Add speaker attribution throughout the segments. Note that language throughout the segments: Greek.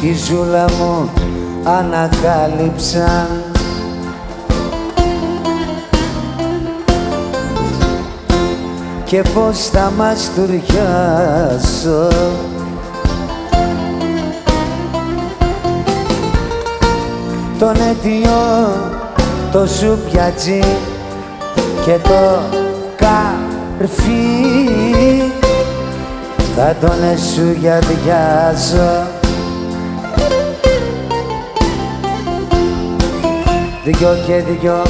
Speaker 1: τη ζούλα μου ανακάλυψαν και πως θα μαστουριάσω τον αιτιό το σουπιατζί και το καρφί. Θα τον εσουγιαδιάζω δυο και δυο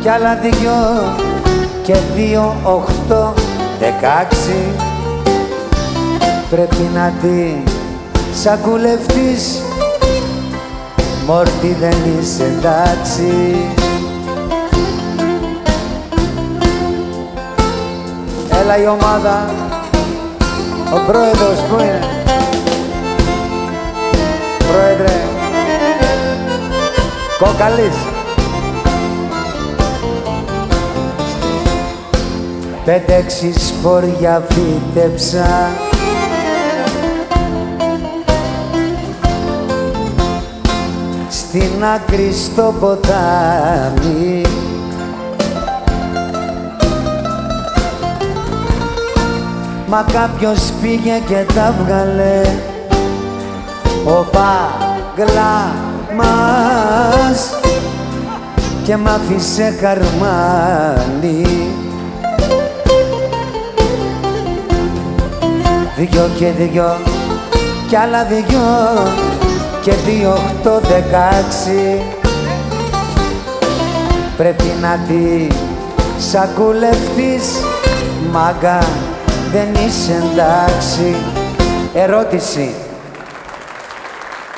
Speaker 1: κι άλλα δυο και δύο οχτώ δεκάξι. Πρέπει να τη σακουλευτείς Μόρτι δεν είσαι εντάξει. Έλα η ομάδα Ο πρόεδρος που είναι. Πρόεδρε Κόκαλης. Πέντε-έξι σπόρια φύτεψα στην άκρη στο ποτάμι. Μα κάποιος πήγε και τα βγάλε. Ο παγκλά μας και μ' άφησε καρμάνι. Δυο και δυο κι άλλα δυο και δύο οχτώ δεκάξι. Πρέπει να τη σακουλευτείς μάγκα δεν είσαι εντάξει. Ερώτηση